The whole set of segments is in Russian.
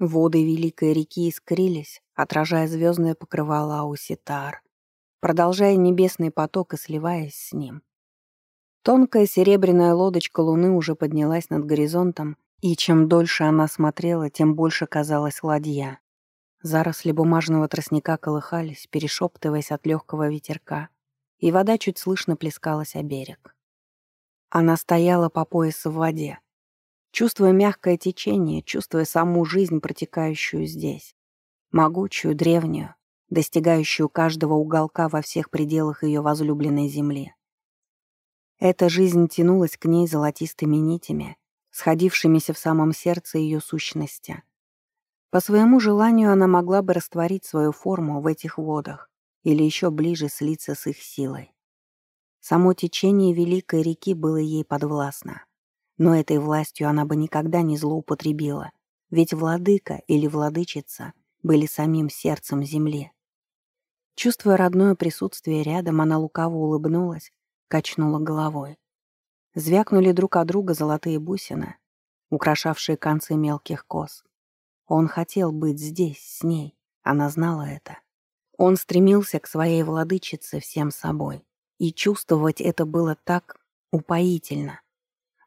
Воды великой реки искрились, отражая звездное покрывало Ауситар, продолжая небесный поток и сливаясь с ним. Тонкая серебряная лодочка луны уже поднялась над горизонтом, и чем дольше она смотрела, тем больше казалась ладья. Заросли бумажного тростника колыхались, перешептываясь от легкого ветерка, и вода чуть слышно плескалась о берег. Она стояла по пояс в воде, чувствуя мягкое течение, чувствуя саму жизнь, протекающую здесь, могучую, древнюю, достигающую каждого уголка во всех пределах ее возлюбленной земли. Эта жизнь тянулась к ней золотистыми нитями, сходившимися в самом сердце ее сущности. По своему желанию она могла бы растворить свою форму в этих водах или еще ближе слиться с их силой. Само течение великой реки было ей подвластно. Но этой властью она бы никогда не злоупотребила, ведь владыка или владычица были самим сердцем земли. Чувствуя родное присутствие рядом, она лукаво улыбнулась, качнула головой. Звякнули друг от друга золотые бусины, украшавшие концы мелких кос. Он хотел быть здесь, с ней, она знала это. Он стремился к своей владычице всем собой, и чувствовать это было так упоительно.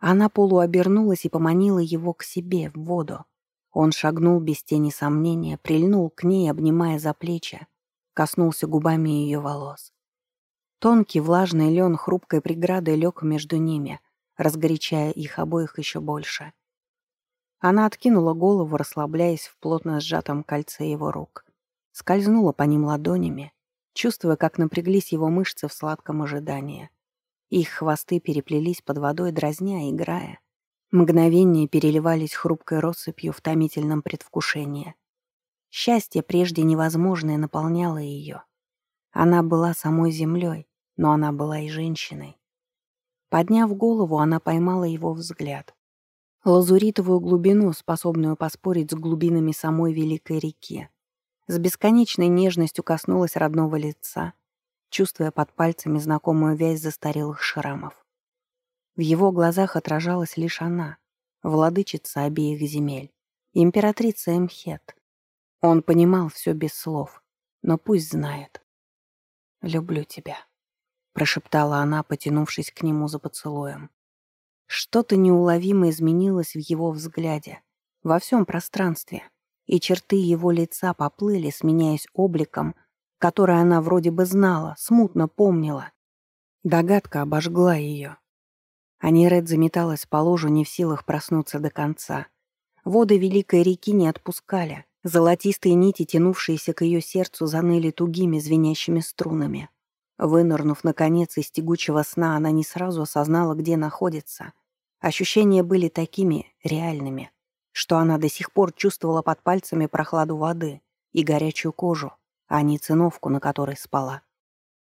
Она полуобернулась и поманила его к себе, в воду. Он шагнул без тени сомнения, прильнул к ней, обнимая за плечи, коснулся губами ее волос. Тонкий влажный лен хрупкой преградой лег между ними, разгорячая их обоих еще больше. Она откинула голову, расслабляясь в плотно сжатом кольце его рук. Скользнула по ним ладонями, чувствуя, как напряглись его мышцы в сладком ожидании. Их хвосты переплелись под водой, дразня, играя. Мгновения переливались хрупкой россыпью в томительном предвкушении. Счастье, прежде невозможное, наполняло ее. Она была самой землей, но она была и женщиной. Подняв голову, она поймала его взгляд. Лазуритовую глубину, способную поспорить с глубинами самой Великой реки. С бесконечной нежностью коснулась родного лица, чувствуя под пальцами знакомую вязь застарелых шрамов. В его глазах отражалась лишь она, владычица обеих земель, императрица Эмхет. Он понимал все без слов, но пусть знает. «Люблю тебя», — прошептала она, потянувшись к нему за поцелуем. Что-то неуловимо изменилось в его взгляде, во всем пространстве, и черты его лица поплыли, сменяясь обликом, который она вроде бы знала, смутно помнила. Догадка обожгла ее. Аниред заметалась по ложу, не в силах проснуться до конца. Воды великой реки не отпускали. Золотистые нити, тянувшиеся к ее сердцу, заныли тугими звенящими струнами. Вынырнув, наконец, из тягучего сна, она не сразу осознала, где находится. Ощущения были такими реальными, что она до сих пор чувствовала под пальцами прохладу воды и горячую кожу, а не циновку, на которой спала.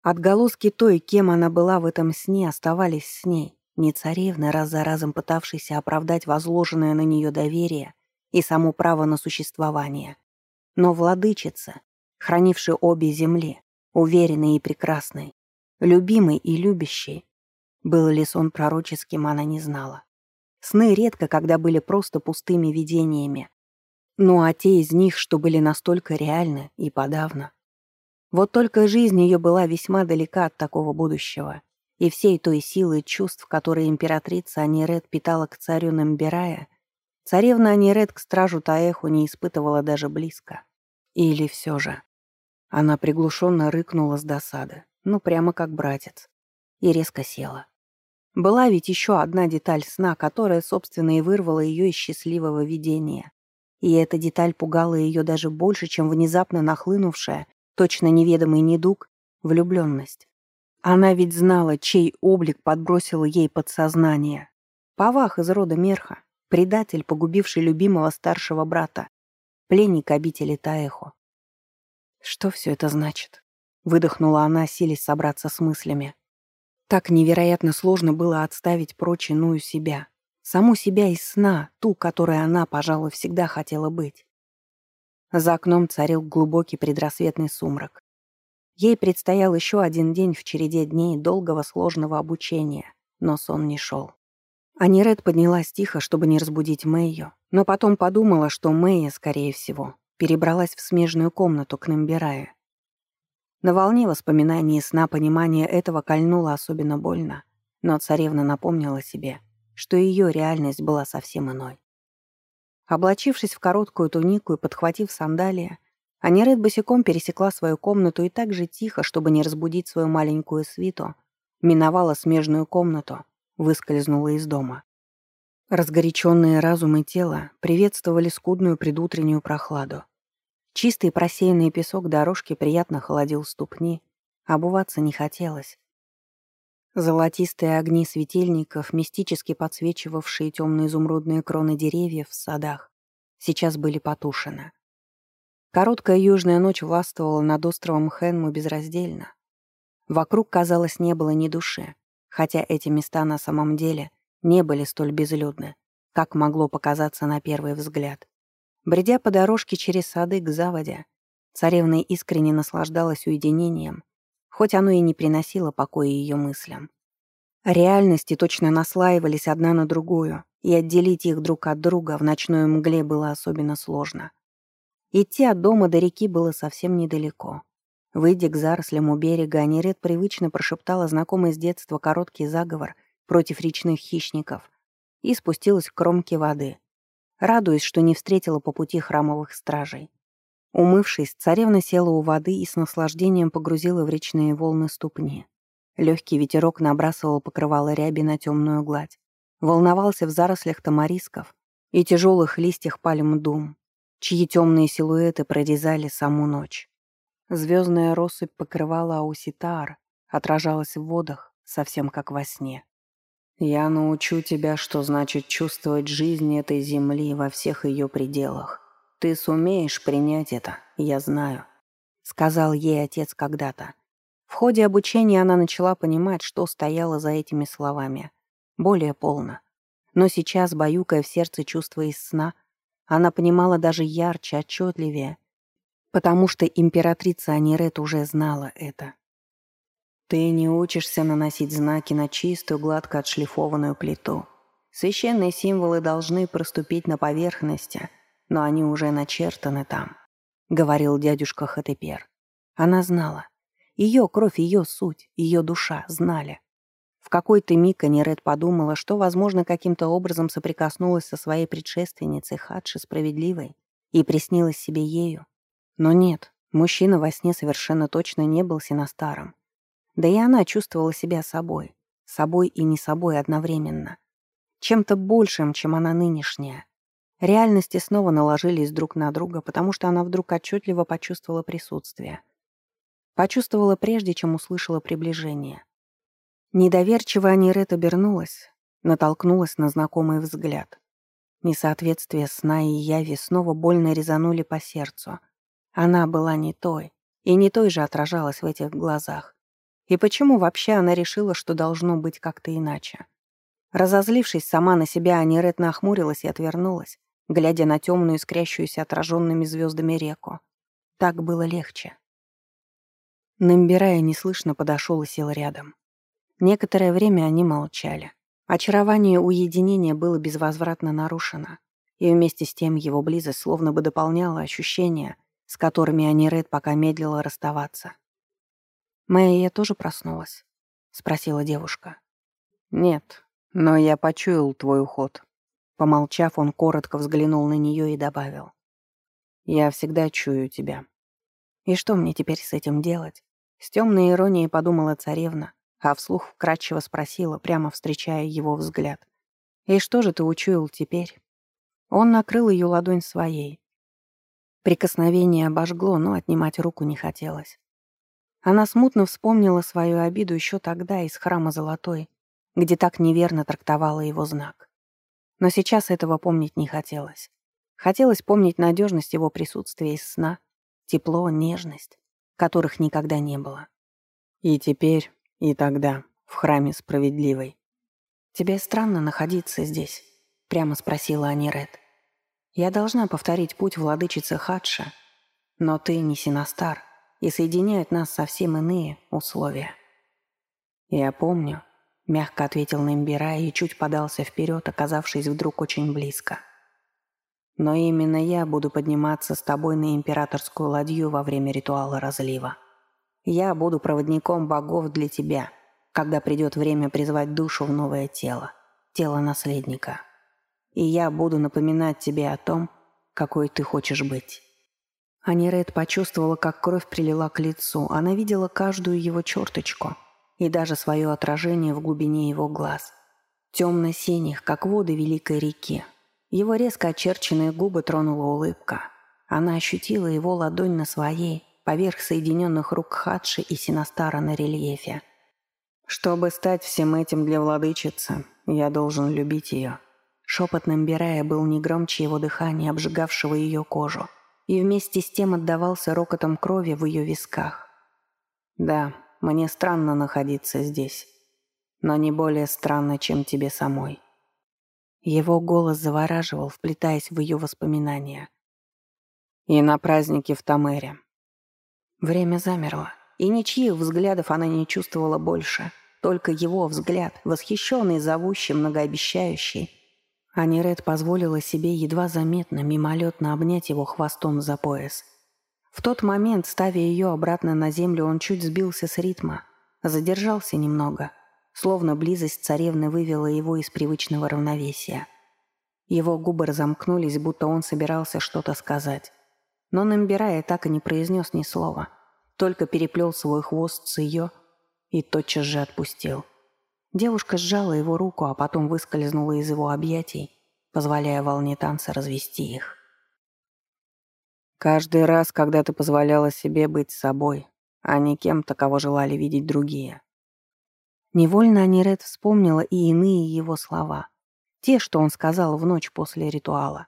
Отголоски той, кем она была в этом сне, оставались с ней, не царевны, раз за разом пытавшейся оправдать возложенное на нее доверие и само право на существование, но владычица, хранившая обе земли, уверенной и прекрасной, любимой и любящей. Был ли сон пророческим, она не знала. Сны редко, когда были просто пустыми видениями, ну а те из них, что были настолько реальны, и подавно. Вот только жизнь ее была весьма далека от такого будущего, и всей той силы чувств, которые императрица Аниред питала к царю Намбирая, царевна Аниред к стражу Таэху не испытывала даже близко. Или все же. Она приглушенно рыкнула с досады, ну прямо как братец, и резко села. Была ведь еще одна деталь сна, которая, собственно, и вырвала ее из счастливого видения. И эта деталь пугала ее даже больше, чем внезапно нахлынувшая, точно неведомый недуг, влюбленность. Она ведь знала, чей облик подбросил ей подсознание. Павах из рода Мерха, предатель, погубивший любимого старшего брата, пленник обители Таэхо. Что все это значит? Выдохнула она, силясь собраться с мыслями. Так невероятно сложно было отставить прочь иную себя, Саму себя из сна, ту, которой она, пожалуй, всегда хотела быть. За окном царил глубокий предрассветный сумрак. Ей предстоял еще один день в череде дней долгого сложного обучения, но сон не шел. Аниред поднялась тихо, чтобы не разбудить Мэйю, но потом подумала, что Мэйя, скорее всего, перебралась в смежную комнату к Намбирае. На волне воспоминаний и сна понимание этого кольнуло особенно больно, но царевна напомнила себе, что ее реальность была совсем иной. Облачившись в короткую тунику и подхватив сандалии, Аниред босиком пересекла свою комнату и так же тихо, чтобы не разбудить свою маленькую свиту, миновала смежную комнату, выскользнула из дома. Разгоряченные разум и тело приветствовали скудную предутреннюю прохладу. Чистый просеянный песок дорожки приятно холодил ступни, обуваться не хотелось. Золотистые огни светильников, мистически подсвечивавшие темные изумрудные кроны деревьев в садах, сейчас были потушены. Короткая южная ночь властвовала над островом Хенму безраздельно. Вокруг, казалось, не было ни души хотя эти места на самом деле не были столь безлюдны, как могло показаться на первый взгляд. Бредя по дорожке через сады к заводе, царевна искренне наслаждалась уединением, хоть оно и не приносило покоя ее мыслям. Реальности точно наслаивались одна на другую, и отделить их друг от друга в ночной мгле было особенно сложно. Идти от дома до реки было совсем недалеко. Выйдя к зарослям у берега, Аниред привычно прошептала знакомый с детства короткий заговор против речных хищников и спустилась к кромке воды, радуясь, что не встретила по пути храмовых стражей. Умывшись, царевна села у воды и с наслаждением погрузила в речные волны ступни. Легкий ветерок набрасывал покрывало ряби на темную гладь. Волновался в зарослях тамарисков и тяжелых листьях пальм дум, чьи темные силуэты прорезали саму ночь. Звездная россыпь покрывала Ауситар, отражалась в водах, совсем как во сне. «Я научу тебя, что значит чувствовать жизнь этой земли во всех ее пределах. Ты сумеешь принять это, я знаю», — сказал ей отец когда-то. В ходе обучения она начала понимать, что стояло за этими словами. Более полно. Но сейчас, баюкая в сердце чувства из сна, она понимала даже ярче, отчетливее — потому что императрица Анирет уже знала это. Ты не учишься наносить знаки на чистую, гладко отшлифованную плиту. Священные символы должны проступить на поверхности, но они уже начертаны там, — говорил дядюшка Хатепер. Она знала. Ее кровь, ее суть, ее душа знали. В какой-то миг Анирет подумала, что, возможно, каким-то образом соприкоснулась со своей предшественницей Хадши Справедливой и приснилась себе ею. Но нет, мужчина во сне совершенно точно не был синостаром. Да и она чувствовала себя собой. Собой и не собой одновременно. Чем-то большим, чем она нынешняя. Реальности снова наложились друг на друга, потому что она вдруг отчетливо почувствовала присутствие. Почувствовала прежде, чем услышала приближение. Недоверчиво Анирет обернулась, натолкнулась на знакомый взгляд. Несоответствие сна и яви снова больно резанули по сердцу — она была не той, и не той же отражалась в этих глазах. И почему вообще она решила, что должно быть как-то иначе? Разозлившись сама на себя, Анирет нахмурилась и отвернулась, глядя на темную, искрящуюся отраженными звездами реку. Так было легче. Намбирая неслышно подошел и сел рядом. Некоторое время они молчали. Очарование уединения было безвозвратно нарушено, и вместе с тем его близость словно бы дополняла ощущение, с которыми Аниред пока медлила расставаться. «Мэйя тоже проснулась?» — спросила девушка. «Нет, но я почуял твой уход». Помолчав, он коротко взглянул на нее и добавил. «Я всегда чую тебя». «И что мне теперь с этим делать?» С темной иронией подумала царевна, а вслух вкратчиво спросила, прямо встречая его взгляд. «И что же ты учуял теперь?» Он накрыл ее ладонь своей, Прикосновение обожгло, но отнимать руку не хотелось. Она смутно вспомнила свою обиду еще тогда из храма Золотой, где так неверно трактовала его знак. Но сейчас этого помнить не хотелось. Хотелось помнить надежность его присутствия из сна, тепло, нежность, которых никогда не было. И теперь, и тогда, в храме справедливой. «Тебе странно находиться здесь?» — прямо спросила Аниред. Я должна повторить путь владычицы Хадша, но ты не Синастар, и соединяют нас совсем иные условия. Я помню, — мягко ответил Нембира и чуть подался вперед, оказавшись вдруг очень близко. «Но именно я буду подниматься с тобой на императорскую ладью во время ритуала разлива. Я буду проводником богов для тебя, когда придет время призвать душу в новое тело, тело наследника. И я буду напоминать тебе о том, какой ты хочешь быть». Аниред почувствовала, как кровь прилила к лицу. Она видела каждую его черточку и даже свое отражение в глубине его глаз. Темно-синих, как воды великой реки. Его резко очерченные губы тронула улыбка. Она ощутила его ладонь на своей, поверх соединенных рук Хадши и Синастара на рельефе. «Чтобы стать всем этим для владычицы, я должен любить ее». Шепот Намбирая был не громче его дыхания, обжигавшего ее кожу и вместе с тем отдавался рокотом крови в ее висках. «Да, мне странно находиться здесь, но не более странно, чем тебе самой». Его голос завораживал, вплетаясь в ее воспоминания. «И на празднике в Тамере». Время замерло, и ничьих взглядов она не чувствовала больше, только его взгляд, восхищенный, зовущий, многообещающий, Аниред позволила себе едва заметно, мимолетно обнять его хвостом за пояс. В тот момент, ставя ее обратно на землю, он чуть сбился с ритма, задержался немного, словно близость царевны вывела его из привычного равновесия. Его губы разомкнулись, будто он собирался что-то сказать. Но Намбирая так и не произнес ни слова, только переплел свой хвост с ее и тотчас же отпустил. Девушка сжала его руку, а потом выскользнула из его объятий, позволяя волне танца развести их. Каждый раз, когда ты позволяла себе быть собой, а не кем-то, кого желали видеть другие. Невольно Аниред вспомнила и иные его слова. Те, что он сказал в ночь после ритуала.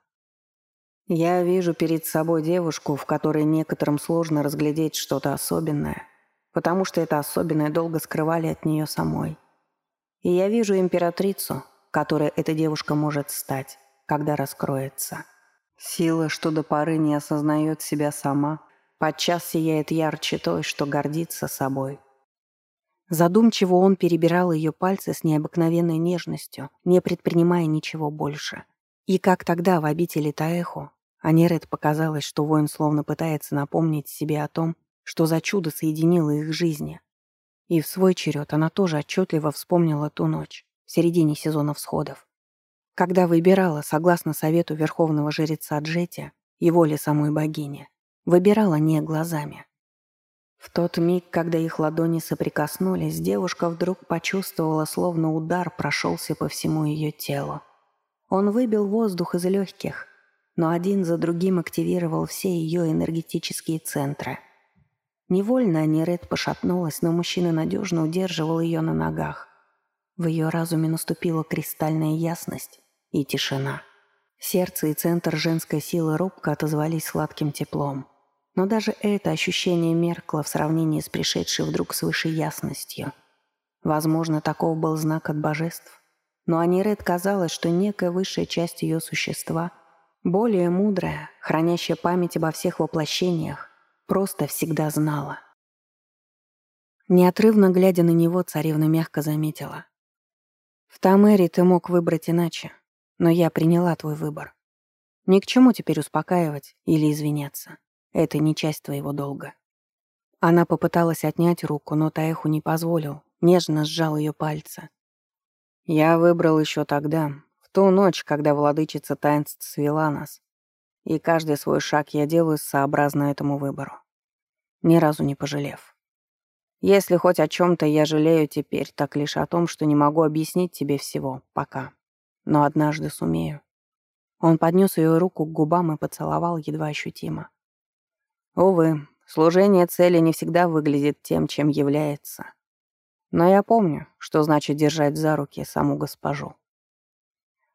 «Я вижу перед собой девушку, в которой некоторым сложно разглядеть что-то особенное, потому что это особенное долго скрывали от нее самой. И я вижу императрицу, которой эта девушка может стать, когда раскроется. Сила, что до поры не осознает себя сама, подчас сияет ярче той, что гордится собой. Задумчиво он перебирал ее пальцы с необыкновенной нежностью, не предпринимая ничего больше. И как тогда в обители Таэху, Аниред показалось, что воин словно пытается напомнить себе о том, что за чудо соединило их жизни, и в свой черед она тоже отчетливо вспомнила ту ночь, в середине сезона всходов. Когда выбирала, согласно совету верховного жреца Джети и воли самой богини, выбирала не глазами. В тот миг, когда их ладони соприкоснулись, девушка вдруг почувствовала, словно удар прошелся по всему ее телу. Он выбил воздух из легких, но один за другим активировал все ее энергетические центры – Невольно Аниред пошатнулась, но мужчина надежно удерживал ее на ногах. В ее разуме наступила кристальная ясность и тишина. Сердце и центр женской силы робко отозвались сладким теплом. Но даже это ощущение меркло в сравнении с пришедшей вдруг свыше ясностью. Возможно, таков был знак от божеств. Но Аниред казалось, что некая высшая часть ее существа, более мудрая, хранящая память обо всех воплощениях, Просто всегда знала. Неотрывно глядя на него, царевна мягко заметила. «В Тамэре ты мог выбрать иначе, но я приняла твой выбор. Ни к чему теперь успокаивать или извиняться. Это не часть твоего долга». Она попыталась отнять руку, но Таеху не позволил, нежно сжал ее пальцы. «Я выбрал еще тогда, в ту ночь, когда владычица таинств свела нас, и каждый свой шаг я делаю сообразно этому выбору. Ни разу не пожалев. Если хоть о чем-то я жалею теперь, так лишь о том, что не могу объяснить тебе всего, пока. Но однажды сумею. Он поднес ее руку к губам и поцеловал едва ощутимо. Увы, служение цели не всегда выглядит тем, чем является. Но я помню, что значит держать за руки саму госпожу.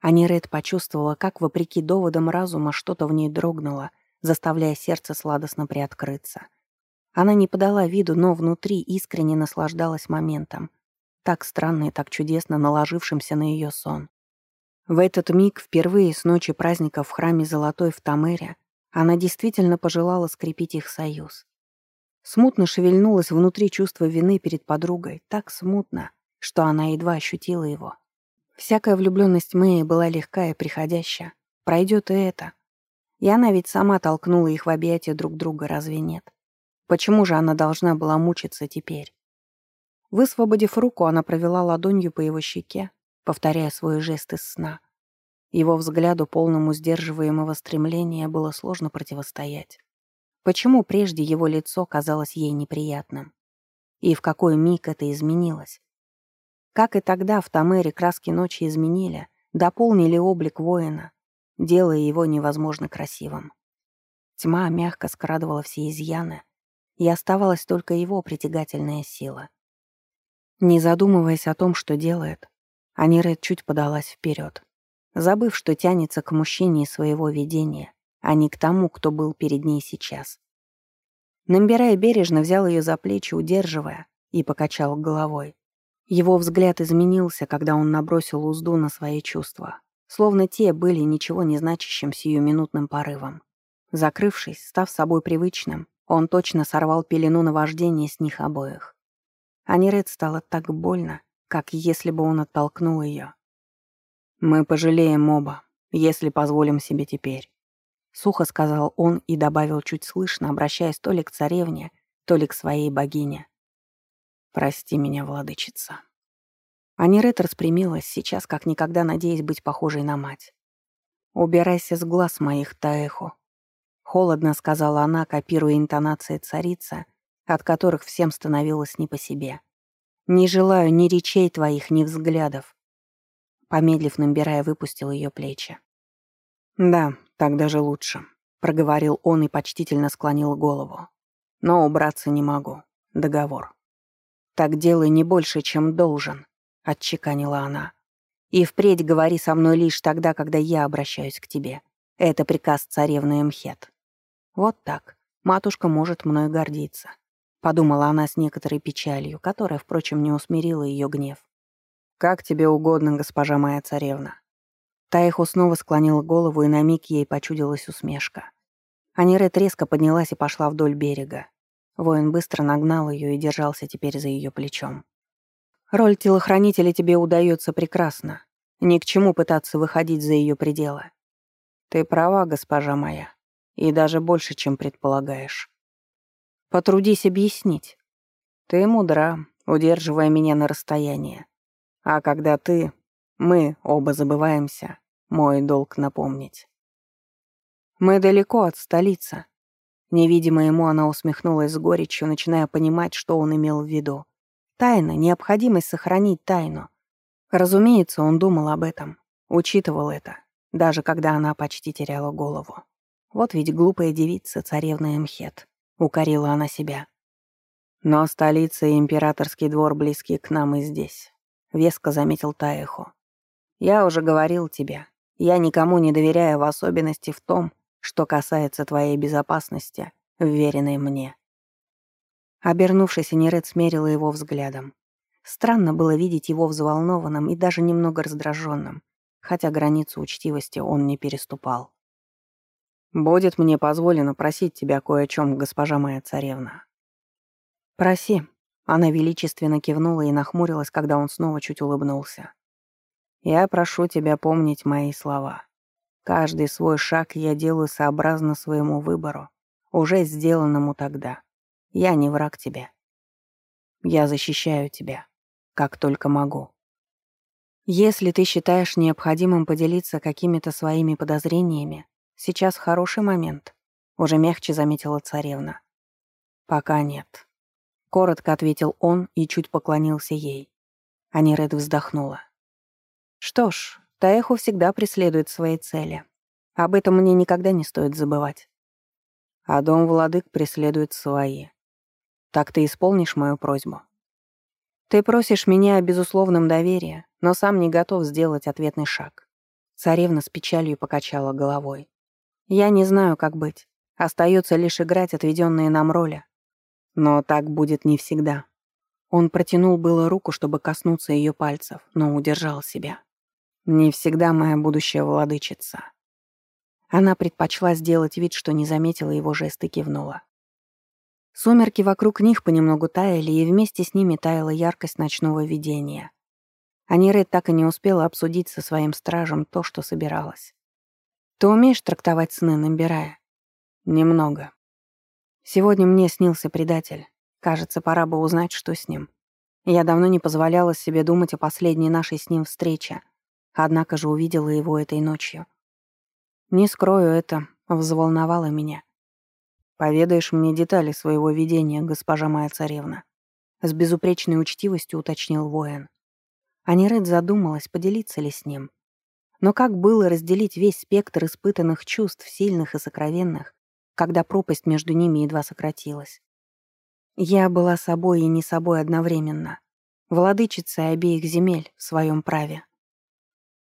Аниред почувствовала, как, вопреки доводам разума, что-то в ней дрогнуло, заставляя сердце сладостно приоткрыться. Она не подала виду, но внутри искренне наслаждалась моментом, так странно и так чудесно наложившимся на ее сон. В этот миг, впервые с ночи праздника в храме Золотой в Тамере, она действительно пожелала скрепить их союз. Смутно шевельнулось внутри чувство вины перед подругой, так смутно, что она едва ощутила его. Всякая влюбленность Мэи была легкая и приходящая. Пройдет и это. И она ведь сама толкнула их в объятия друг друга, разве нет? Почему же она должна была мучиться теперь? Высвободив руку, она провела ладонью по его щеке, повторяя свой жест из сна. Его взгляду, полному сдерживаемого стремления, было сложно противостоять. Почему прежде его лицо казалось ей неприятным? И в какой миг это изменилось? Как и тогда в Тамере краски ночи изменили, дополнили облик воина, делая его невозможно красивым. Тьма мягко скрадывала все изъяны, и оставалась только его притягательная сила. Не задумываясь о том, что делает, Аниред чуть подалась вперед, забыв, что тянется к мужчине своего видения, а не к тому, кто был перед ней сейчас. Намбирая бережно взял ее за плечи, удерживая, и покачал головой. Его взгляд изменился, когда он набросил узду на свои чувства, словно те были ничего не значащим сиюминутным порывом. Закрывшись, став собой привычным, он точно сорвал пелену наваждения с них обоих. А Нерет стало так больно, как если бы он оттолкнул ее. «Мы пожалеем оба, если позволим себе теперь», — сухо сказал он и добавил чуть слышно, обращаясь то ли к царевне, то ли к своей богине. «Прости меня, владычица». Анирет распрямилась, сейчас как никогда надеясь быть похожей на мать. «Убирайся с глаз моих, Таэху», — холодно сказала она, копируя интонации царицы, от которых всем становилось не по себе. «Не желаю ни речей твоих, ни взглядов». Помедлив, набирая, выпустил ее плечи. «Да, так даже лучше», — проговорил он и почтительно склонил голову. «Но убраться не могу. Договор». «Так делай не больше, чем должен», — отчеканила она. «И впредь говори со мной лишь тогда, когда я обращаюсь к тебе. Это приказ царевны Эмхет». Вот так. Матушка может мной гордиться. Подумала она с некоторой печалью, которая, впрочем, не усмирила ее гнев. «Как тебе угодно, госпожа моя царевна». Таиху снова склонила голову, и на миг ей почудилась усмешка. Анирет резко поднялась и пошла вдоль берега. Воин быстро нагнал ее и держался теперь за ее плечом. «Роль телохранителя тебе удается прекрасно. Ни к чему пытаться выходить за ее пределы». «Ты права, госпожа моя», и даже больше, чем предполагаешь. Потрудись объяснить. Ты мудра, удерживая меня на расстоянии. А когда ты, мы оба забываемся, мой долг напомнить. Мы далеко от столицы. Невидимо ему она усмехнулась с горечью, начиная понимать, что он имел в виду. Тайна, необходимость сохранить тайну. Разумеется, он думал об этом, учитывал это, даже когда она почти теряла голову. Вот ведь глупая девица, царевна Эмхет. Укорила она себя. Но столица и императорский двор близки к нам и здесь. Веско заметил Таэхо. Я уже говорил тебе, я никому не доверяю в особенности в том, что касается твоей безопасности, вверенной мне. Обернувшись, Нерет смерила его взглядом. Странно было видеть его взволнованным и даже немного раздраженным, хотя границу учтивости он не переступал. «Будет мне позволено просить тебя кое о чем, госпожа моя царевна». «Проси». Она величественно кивнула и нахмурилась, когда он снова чуть улыбнулся. «Я прошу тебя помнить мои слова. Каждый свой шаг я делаю сообразно своему выбору, уже сделанному тогда. Я не враг тебе. Я защищаю тебя, как только могу. Если ты считаешь необходимым поделиться какими-то своими подозрениями, Сейчас хороший момент», — уже мягче заметила царевна. «Пока нет». Коротко ответил он и чуть поклонился ей. Аниред вздохнула. «Что ж, Таэху всегда преследует свои цели. Об этом мне никогда не стоит забывать. А дом владык преследует свои. Так ты исполнишь мою просьбу?» «Ты просишь меня о безусловном доверии, но сам не готов сделать ответный шаг». Царевна с печалью покачала головой. Я не знаю, как быть. Остается лишь играть отведенные нам роли. Но так будет не всегда. Он протянул было руку, чтобы коснуться ее пальцев, но удержал себя. Не всегда моя будущая владычица. Она предпочла сделать вид, что не заметила его жест и кивнула. Сумерки вокруг них понемногу таяли, и вместе с ними таяла яркость ночного видения. Аниред так и не успела обсудить со своим стражем то, что собиралась. «Ты умеешь трактовать сны, набирая?» «Немного. Сегодня мне снился предатель. Кажется, пора бы узнать, что с ним. Я давно не позволяла себе думать о последней нашей с ним встрече, однако же увидела его этой ночью. Не скрою, это взволновало меня. «Поведаешь мне детали своего видения, госпожа моя царевна?» С безупречной учтивостью уточнил воин. Аниред задумалась, поделиться ли с ним. Но как было разделить весь спектр испытанных чувств, сильных и сокровенных, когда пропасть между ними едва сократилась? Я была собой и не собой одновременно, владычицей обеих земель в своем праве.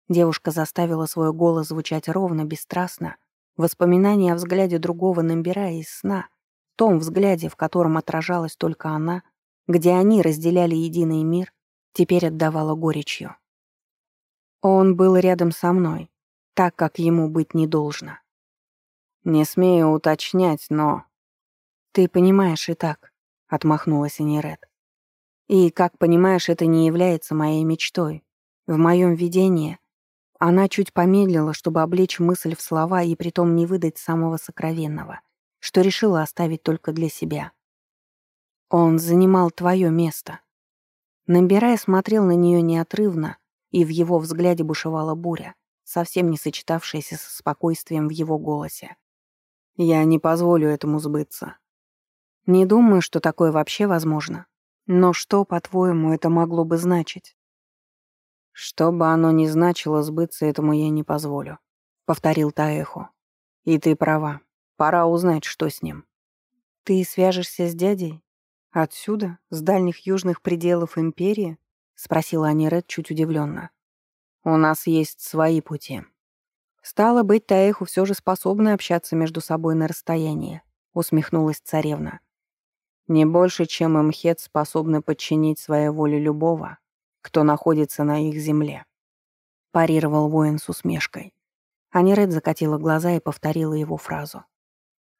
Девушка заставила свой голос звучать ровно, бесстрастно, воспоминания о взгляде другого набирая из сна, том взгляде, в котором отражалась только она, где они разделяли единый мир, теперь отдавала горечью. Он был рядом со мной, так, как ему быть не должно. «Не смею уточнять, но...» «Ты понимаешь и так», — отмахнулась Эниред. «И, как понимаешь, это не является моей мечтой. В моем видении...» Она чуть помедлила, чтобы облечь мысль в слова и притом не выдать самого сокровенного, что решила оставить только для себя. «Он занимал твое место», Набирая смотрел на нее неотрывно, и в его взгляде бушевала буря, совсем не сочетавшаяся со спокойствием в его голосе. «Я не позволю этому сбыться. Не думаю, что такое вообще возможно. Но что, по-твоему, это могло бы значить?» «Что бы оно ни значило, сбыться этому я не позволю», — повторил Таэхо. «И ты права. Пора узнать, что с ним». «Ты свяжешься с дядей?» «Отсюда? С дальних южных пределов Империи?» — спросила Аниред чуть удивленно. «У нас есть свои пути». «Стало быть, Таэху все же способны общаться между собой на расстоянии», — усмехнулась царевна. «Не больше, чем Мхет способны подчинить своей воле любого, кто находится на их земле», — парировал воин с усмешкой. Аниред закатила глаза и повторила его фразу.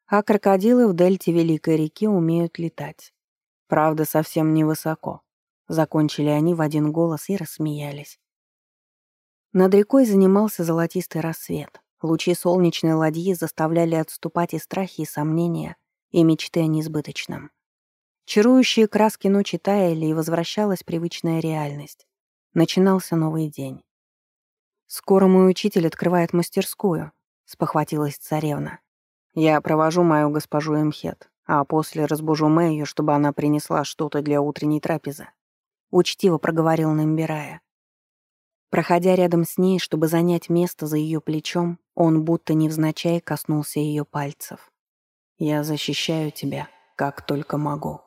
«А крокодилы в дельте Великой реки умеют летать. Правда, совсем невысоко. Закончили они в один голос и рассмеялись. Над рекой занимался золотистый рассвет. Лучи солнечной ладьи заставляли отступать и страхи, и сомнения, и мечты о несбыточном. Чарующие краски ночи таяли, и возвращалась привычная реальность. Начинался новый день. «Скоро мой учитель открывает мастерскую», — спохватилась царевна. «Я провожу мою госпожу Эмхет а после разбужу Мэйю, чтобы она принесла что-то для утренней трапезы. Учтиво проговорил Намбирая. Проходя рядом с ней, чтобы занять место за ее плечом, он будто невзначай коснулся ее пальцев. «Я защищаю тебя, как только могу».